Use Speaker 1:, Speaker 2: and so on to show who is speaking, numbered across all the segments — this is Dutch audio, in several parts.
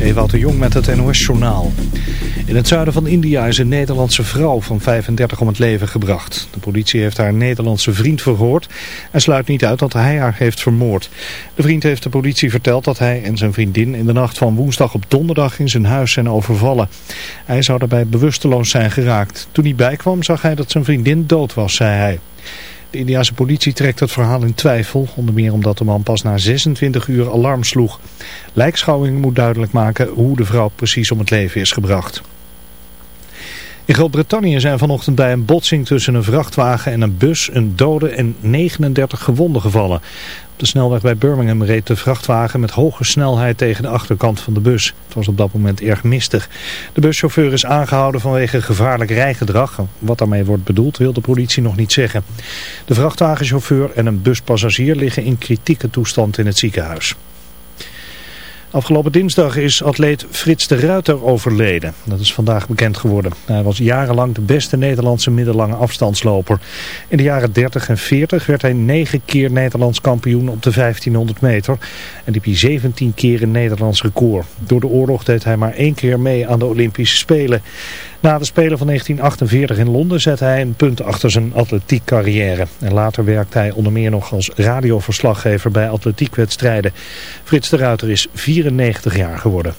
Speaker 1: Ewout de Jong met het NOS-journaal. In het zuiden van India is een Nederlandse vrouw van 35 om het leven gebracht. De politie heeft haar Nederlandse vriend verhoord en sluit niet uit dat hij haar heeft vermoord. De vriend heeft de politie verteld dat hij en zijn vriendin in de nacht van woensdag op donderdag in zijn huis zijn overvallen. Hij zou daarbij bewusteloos zijn geraakt. Toen hij bijkwam zag hij dat zijn vriendin dood was, zei hij. De Indiase politie trekt het verhaal in twijfel, onder meer omdat de man pas na 26 uur alarm sloeg. Lijkschouwing moet duidelijk maken hoe de vrouw precies om het leven is gebracht. In Groot-Brittannië zijn vanochtend bij een botsing tussen een vrachtwagen en een bus een dode en 39 gewonden gevallen. Op de snelweg bij Birmingham reed de vrachtwagen met hoge snelheid tegen de achterkant van de bus. Het was op dat moment erg mistig. De buschauffeur is aangehouden vanwege gevaarlijk rijgedrag. Wat daarmee wordt bedoeld wil de politie nog niet zeggen. De vrachtwagenchauffeur en een buspassagier liggen in kritieke toestand in het ziekenhuis. Afgelopen dinsdag is atleet Frits de Ruiter overleden. Dat is vandaag bekend geworden. Hij was jarenlang de beste Nederlandse middellange afstandsloper. In de jaren 30 en 40 werd hij negen keer Nederlands kampioen op de 1500 meter. En liep hij 17 keer een Nederlands record. Door de oorlog deed hij maar één keer mee aan de Olympische Spelen. Na de Spelen van 1948 in Londen zette hij een punt achter zijn atletiekcarrière. En later werkte hij onder meer nog als radioverslaggever bij atletiekwedstrijden. Frits de Ruiter is 94 jaar geworden.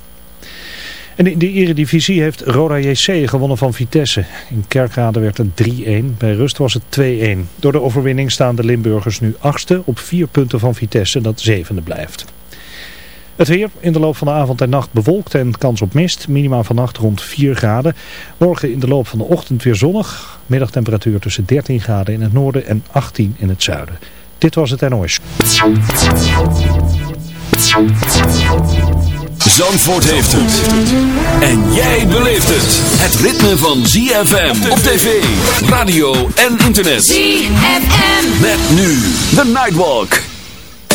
Speaker 1: En in de eredivisie heeft Roda JC gewonnen van Vitesse. In Kerkrade werd het 3-1, bij rust was het 2-1. Door de overwinning staan de Limburgers nu achtste op vier punten van Vitesse dat zevende blijft. Het weer in de loop van de avond en nacht bewolkt en kans op mist. Minima vannacht rond 4 graden. Morgen in de loop van de ochtend weer zonnig. Middagtemperatuur tussen 13 graden in het noorden en 18 in het zuiden. Dit was het NOS.
Speaker 2: Zandvoort heeft het. En jij beleeft het. Het ritme van ZFM op tv, radio en internet.
Speaker 3: ZFM.
Speaker 2: Met nu de Nightwalk.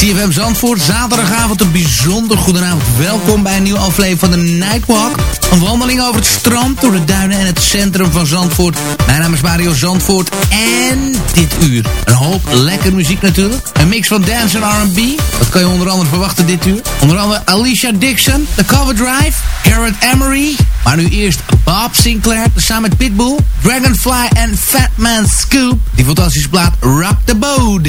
Speaker 4: CFM Zandvoort, zaterdagavond een bijzonder goedenavond. Welkom bij een nieuwe aflevering van de Nightwalk. Een wandeling over het strand, door de duinen en het centrum van Zandvoort. Mijn naam is Mario Zandvoort en dit uur. Een hoop lekker muziek natuurlijk. Een mix van dance en R&B. Wat kan je onder andere verwachten dit uur? Onder andere Alicia Dixon, The Cover Drive, Garrett Emery. Maar nu eerst Bob Sinclair, samen met Pitbull, Dragonfly en Fatman Scoop. Die fantastische plaat Rock the Boat.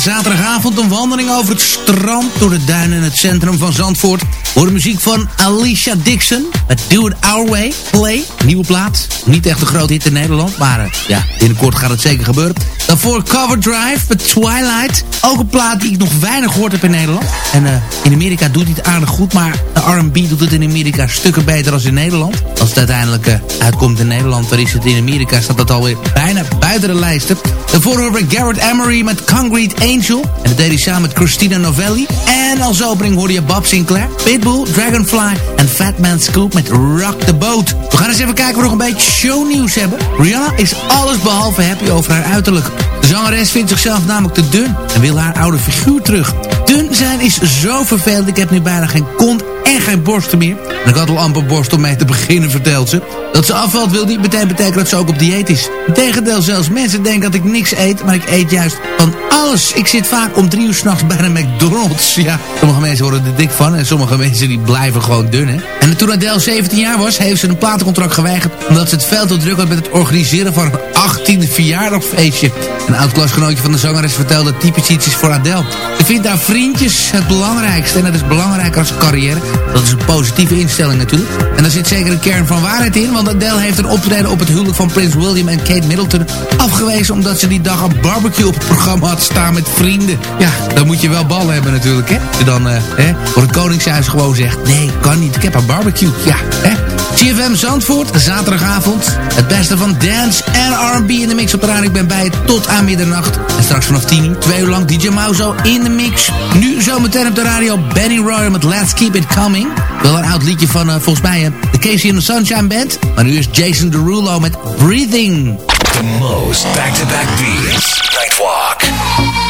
Speaker 4: Zaterdagavond een wandeling over het strand... door de duinen in het centrum van Zandvoort. Voor de muziek van Alicia Dixon. Met Do It Our Way, Play. Nieuwe plaat. Niet echt een groot hit in Nederland, maar uh, ja, binnenkort gaat het zeker gebeuren. Daarvoor Cover Drive met Twilight. Ook een plaat die ik nog weinig gehoord heb in Nederland. En uh, in Amerika doet hij het aardig goed, maar de R&B doet het in Amerika stukken beter dan in Nederland. Als het uiteindelijk uh, uitkomt in Nederland, dan is het in Amerika, staat dat alweer bijna buiten de lijsten. Daarvoor we Garrett Emery met Concrete Angel. En dat deed samen met Christina Novelli. En als opening hoorde je Bob Sinclair, Pitbull, Dragonfly en Fatman Scoop met Rock the Boat. We gaan eens even kijken of we nog een beetje shownieuws hebben. Rihanna is alles behalve happy over haar uiterlijk. De zangeres vindt zichzelf namelijk te dun en wil haar oude figuur terug. Dun zijn is zo vervelend, ik heb nu bijna geen kont en geen borsten meer. En ik had al amper borst om mee te beginnen, vertelt ze. Dat ze afvalt wil niet meteen betekenen dat ze ook op dieet is. Integendeel zelfs, mensen denken dat ik niks eet, maar ik eet juist van alles. Ik zit vaak om drie uur s'nachts bij een McDonald's. Ja, sommige mensen worden er dik van en sommige mensen die blijven gewoon dun, hè. En toen Adele 17 jaar was, heeft ze een platencontract geweigerd... omdat ze het veel te druk had met het organiseren van een 18e verjaardagfeestje. Een oud-klasgenootje van de zangeres vertelde typisch iets voor Adele. Ze vindt haar vriendjes het belangrijkste en dat is belangrijker als carrière. Dat is een positieve instelling natuurlijk. En daar zit zeker een kern van waarheid in, want Adele heeft een optreden op het huwelijk van Prins William en Kate Middleton afgewezen... omdat ze die dag een barbecue op het programma had staan met vrienden. Ja, dan moet je wel ballen hebben natuurlijk, hè. Je dan hè, voor het Koningshuis gewoon zegt, nee, kan niet, ik heb een barbecue. Ja, hè. CFM Zandvoort, zaterdagavond. Het beste van dance en R&B in de mix op de radio. Ik ben bij je tot aan middernacht. En straks vanaf 10 uur, twee uur lang DJ Mauzo in de mix. Nu zometeen op de radio Benny Roy met Let's Keep It Coming. Wel een oud liedje van uh, volgens mij uh, de Casey and the Sunshine Band. Maar nu is Jason Derulo met Breathing.
Speaker 5: The most back-to-back beats. Nightwalk.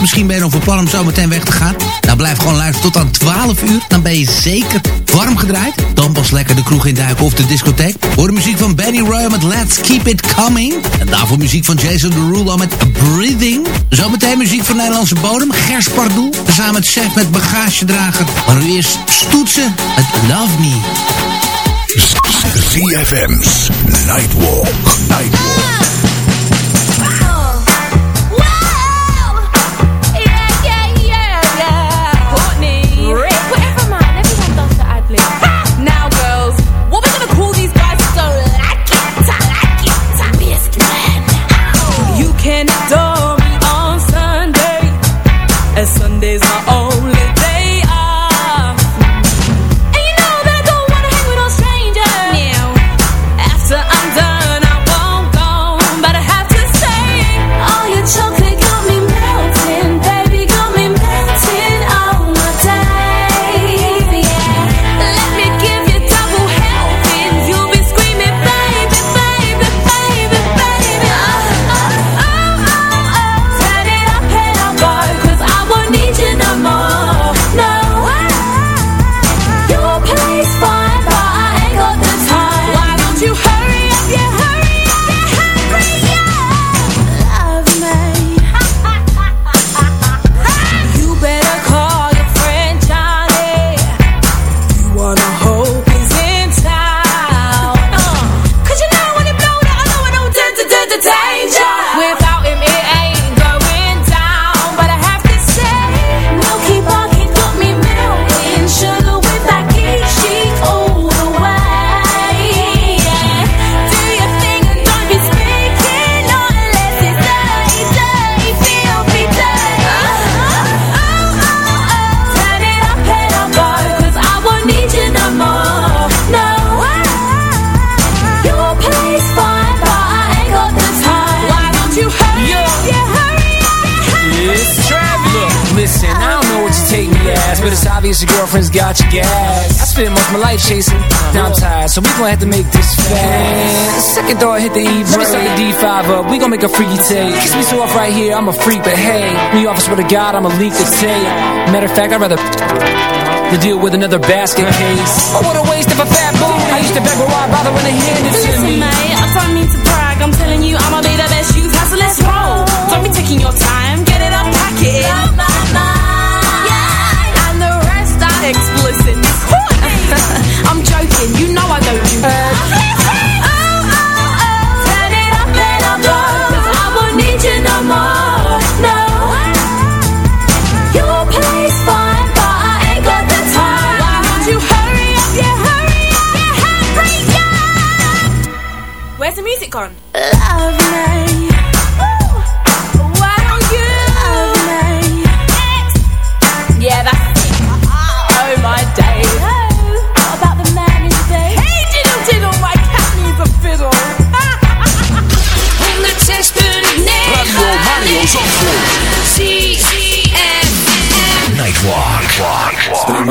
Speaker 4: Misschien ben je nog van plan om zo meteen weg te gaan. Nou, blijf gewoon luisteren tot aan 12 uur. Dan ben je zeker warm gedraaid. Dan pas lekker de kroeg induiken of de discotheek. Hoor de muziek van Benny Roy met Let's Keep It Coming. En daarvoor muziek van Jason Derulo met Breathing. Zometeen muziek van Nederlandse bodem. Gers Pardoel. Samen met Chef met bagagedrager. Maar nu eerst Stoetsen met Love Me.
Speaker 2: ZFM's Nightwalk. Nightwalk.
Speaker 6: Make a freaky take. Kiss me so off right here, I'm a freak, but hey, me office with a god, I'm a leak to tape. Matter of fact, I'd rather to deal with another basket case. Oh, what a waste of a fat boo. I used to beg, but why bother when they hand it to
Speaker 7: Listen,
Speaker 6: me?
Speaker 7: mate, I don't mean to brag. I'm telling you, I'ma be the best you've had, so let's roll. Don't be taking your time, get it up, pack it in. Yeah, and the rest are explicit. I'm joking, you know I don't do that. No more. No. Your fine, but I ain't got the time. Why don't you hurry up, yeah, hurry up, yeah, hurry up. Where's the music gone? Love me.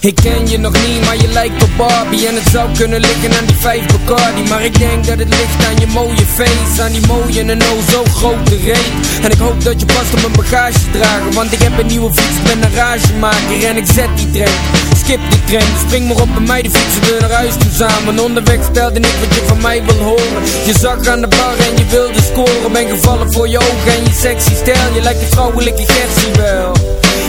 Speaker 6: ik ken je nog niet, maar je lijkt op Barbie. En het zou kunnen liggen aan die vijf Bacardi. Maar ik denk dat het ligt aan je mooie face Aan die mooie en oh zo grote reet. En ik hoop dat je past op mijn bagage dragen Want ik heb een nieuwe fiets, ik ben een ragemaker. En ik zet die trein, skip die trein. Dus spring maar op bij mij, de fietsen we naar huis toe samen. Onderweg stelde ik wat je van mij wil horen. Je zag aan de bar en je wilde scoren. Ben gevallen voor je ogen en je sexy stijl. Je lijkt een vrouwelijke Gertie wel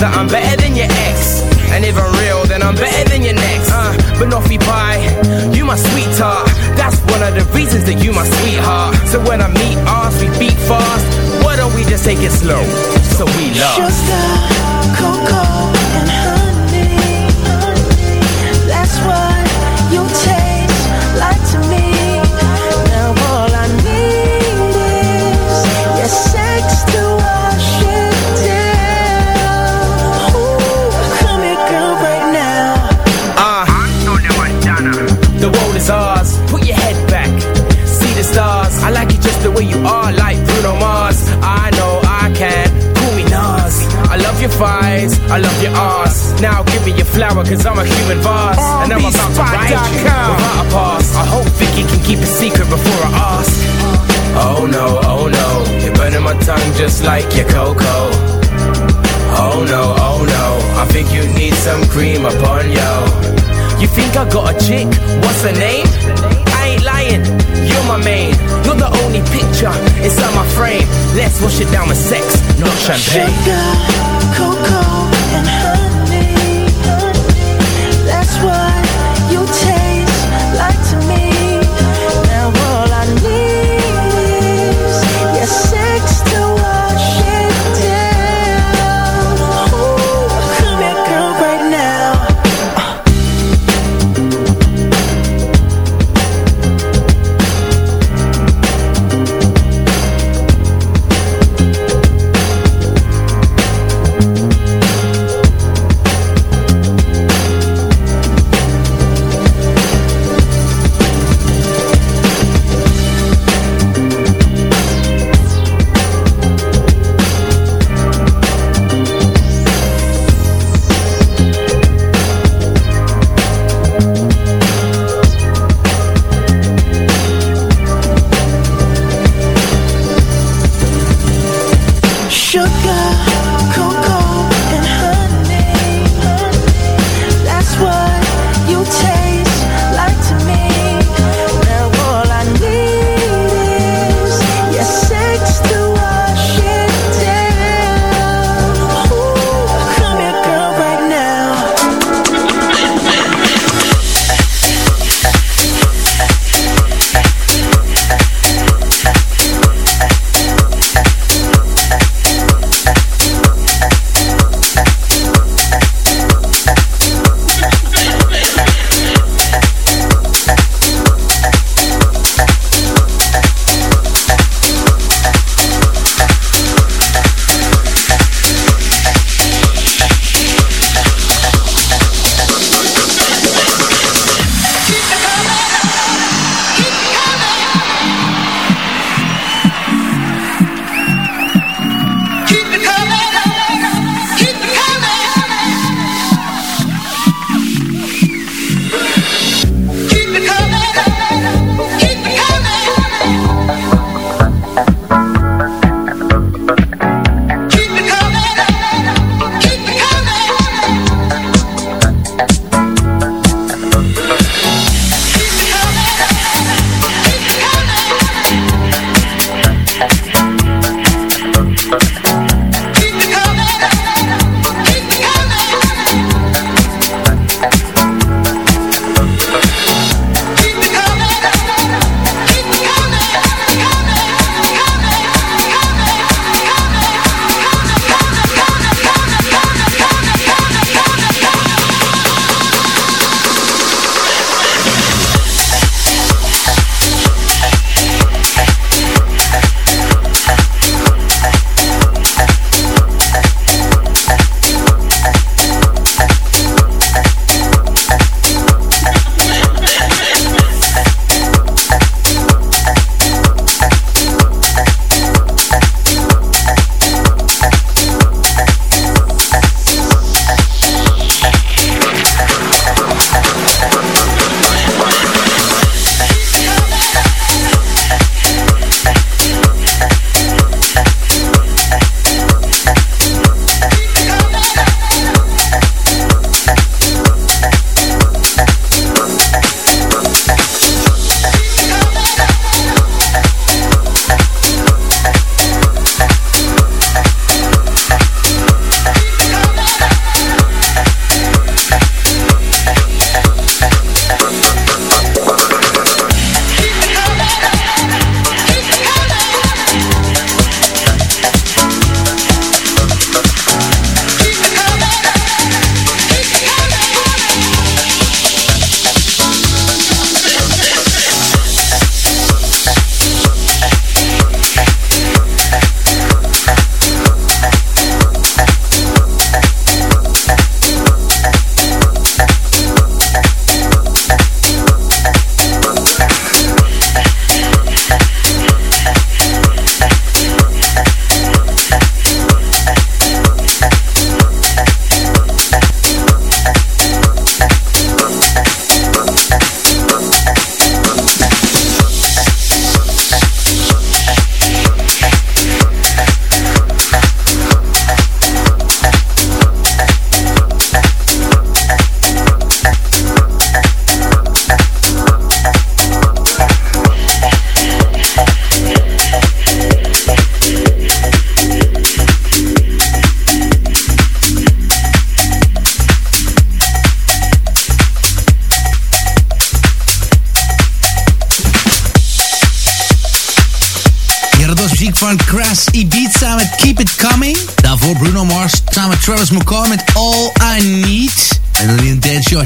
Speaker 8: that I'm better than your ex and if I'm real, then I'm better than your next. Uh, be pie, you my sweetheart. That's one of the reasons that you my sweetheart. So when I meet us, we beat fast. Why don't we just take it slow? So we love.
Speaker 3: I
Speaker 8: love your ass. Now give me your flower, cause I'm a human vase. And I'm about to ride you without a pass. I hope Vicky can keep a secret before I ask. Oh no, oh no. You're burning my tongue just like your cocoa. Oh no, oh no, I think you need some cream upon yo. You think I got a chick? What's her name? I ain't lying, you're my main. You're the only picture inside my frame. Let's wash it down with sex, not champagne.
Speaker 3: Sugar, cocoa, and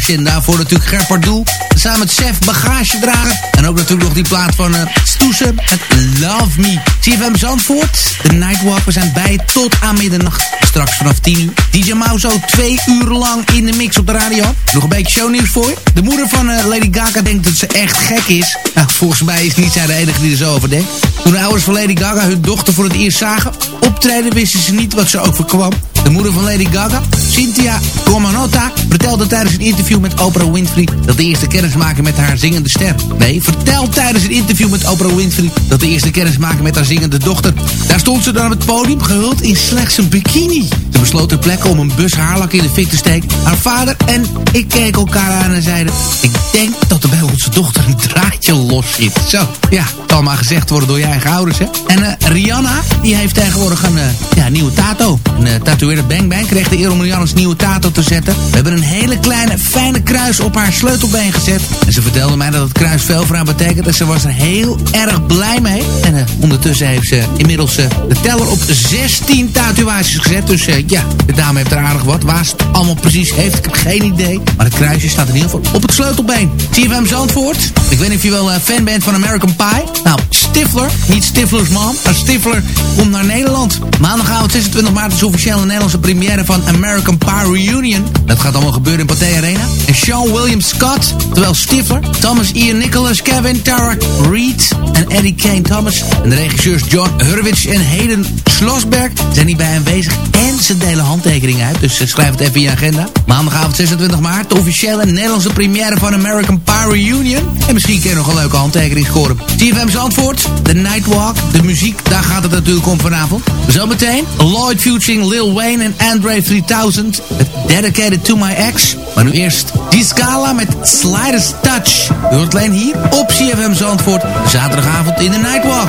Speaker 4: En daarvoor natuurlijk Ger Pardoel. Samen met Chef Bagage dragen. En ook natuurlijk nog die plaat van uh, Stoesen. Het Love Me. CFM Zandvoort. De Nightwalk. We zijn bij tot aan middernacht. Straks vanaf 10 uur. DJ Mauzo twee uur lang in de mix op de radio. Nog een beetje shownieuws voor je. De moeder van uh, Lady Gaga denkt dat ze echt gek is. Nou, volgens mij is niet zij de enige die er zo over denkt. Toen de ouders van Lady Gaga hun dochter voor het eerst zagen optreden... wisten ze niet wat ze overkwam. De moeder van Lady Gaga, Cynthia Romanotta, vertelde tijdens een interview met Oprah Winfrey dat de eerste kennismaking met haar zingende ster. Nee, vertelt tijdens een interview met Oprah Winfrey dat de eerste kennismaking met haar zingende dochter. Daar stond ze dan op het podium gehuld in slechts een bikini. Ze besloot ter plekke om een bus haarlak in de fik te steken. Haar vader en ik keken elkaar aan en zeiden... Ik denk dat er bij onze dochter een draadje los zit. Zo, ja, kan maar gezegd worden door je eigen ouders, hè. En uh, Rihanna, die heeft tegenwoordig een uh, ja, nieuwe tato. Een uh, tatoeëerder Bang Bang kreeg de eer om Rihanna's nieuwe tato te zetten. We hebben een hele kleine, fijne kruis op haar sleutelbeen gezet. En ze vertelde mij dat het kruis veel voor haar betekent. En ze was er heel erg blij mee. En ondertussen heeft ze inmiddels de teller op 16 tatoeages gezet. Dus ja, de dame heeft er aardig wat. Waar ze het allemaal precies heeft, ik heb geen idee. Maar het kruisje staat in ieder geval op het sleutelbeen. CFM Zandvoort. Ik weet niet of je wel fan bent van American Pie. Nou, Stifler, niet Stifler's mom, maar Stifler komt naar Nederland. Maandagavond 26 maart is officieel een Nederlandse première van American Pie Reunion. Dat gaat allemaal gebeuren in Pathé Arena. En Sean William Scott, terwijl Stifler, Thomas Ian Nicholas, Kevin Tarek Reed en Eddie Kane Thomas. En de regisseurs John Hurwitz en Hayden Schlossberg zijn hierbij aanwezig. En ze delen handtekeningen uit, dus schrijf het even in je agenda. Maandagavond 26 maart, de officiële Nederlandse première van American Pie Reunion. En misschien kun je nog een leuke handtekening scoren. TFM Zandvoort, de Nightwalk, de muziek, daar gaat het natuurlijk om vanavond. Zometeen, Lloyd featuring Lil Wayne en Andre 3000. Dedicated to my ex. Maar nu eerst die Scala met Sliders Touch. U hoort hier op CFM Zandvoort. Zaterdagavond in de Nightwalk.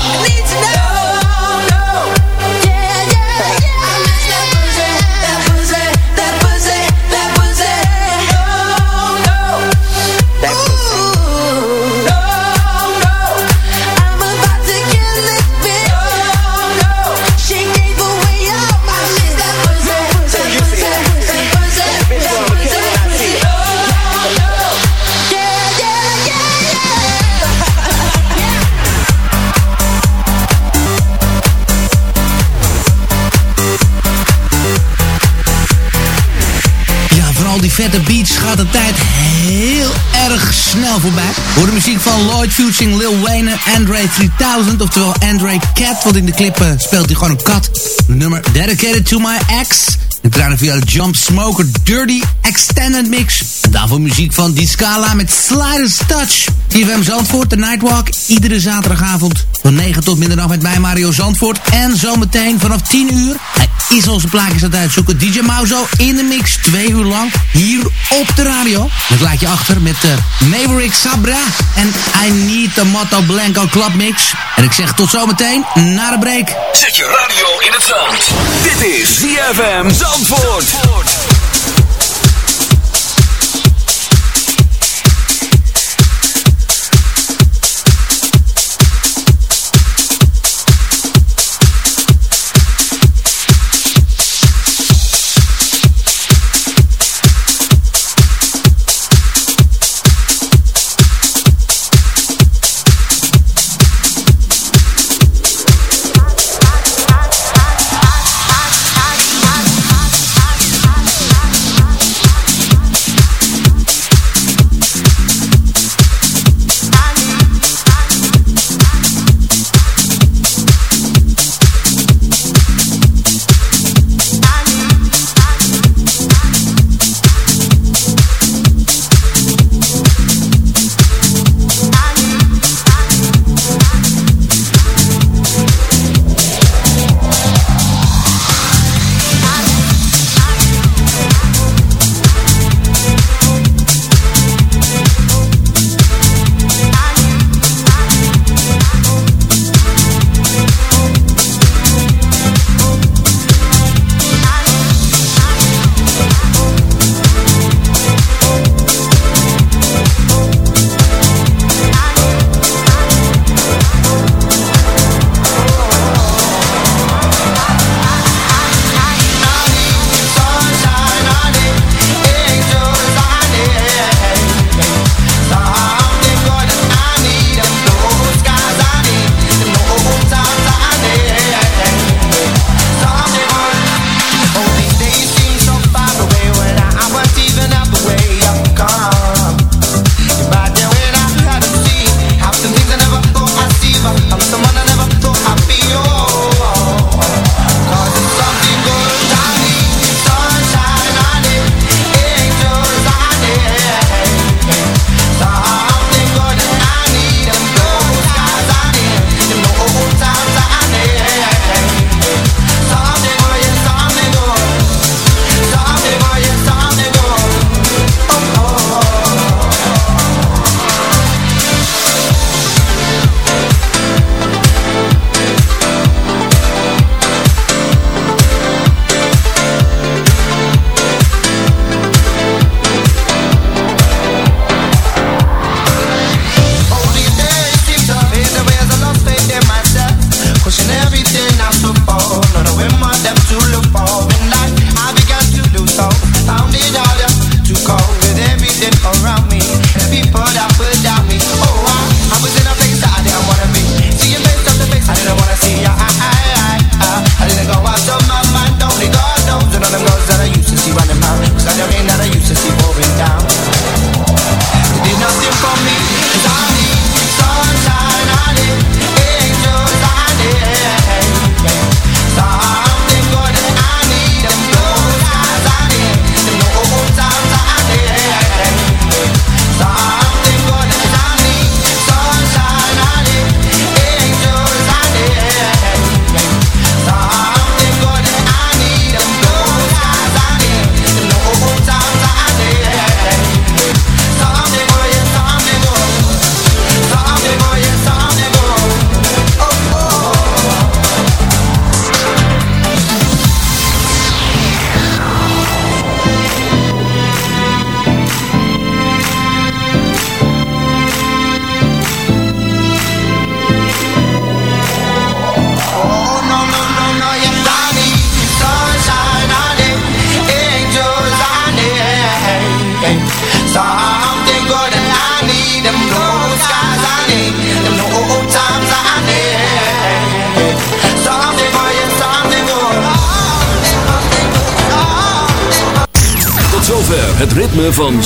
Speaker 3: Need
Speaker 4: vette beats gaat de tijd heel erg snel voorbij. Voor de muziek van Lloyd Fusing, Lil Wayne, Andre 3000, oftewel Andre Cat. Want in de clip eh, speelt hij gewoon een kat. Nummer Dedicated to My Ex. En trainen via de Jump Smoker Dirty Extended Mix. En daarvoor muziek van Die Scala met Sliders Touch. TFM Zandvoort, de Nightwalk. Iedere zaterdagavond van 9 tot middernacht met mij Mario Zandvoort. En zometeen vanaf 10 uur. Is onze plaatjes aan het uitzoeken. DJ Mauzo in de mix. Twee uur lang hier op de radio. Dat laat je achter met uh, Maverick Sabra. En I Need the Motto Blanco Club Mix. En ik zeg tot zometeen na de break.
Speaker 5: Zet je radio in het zand. Dit is ZFM Zandvoort.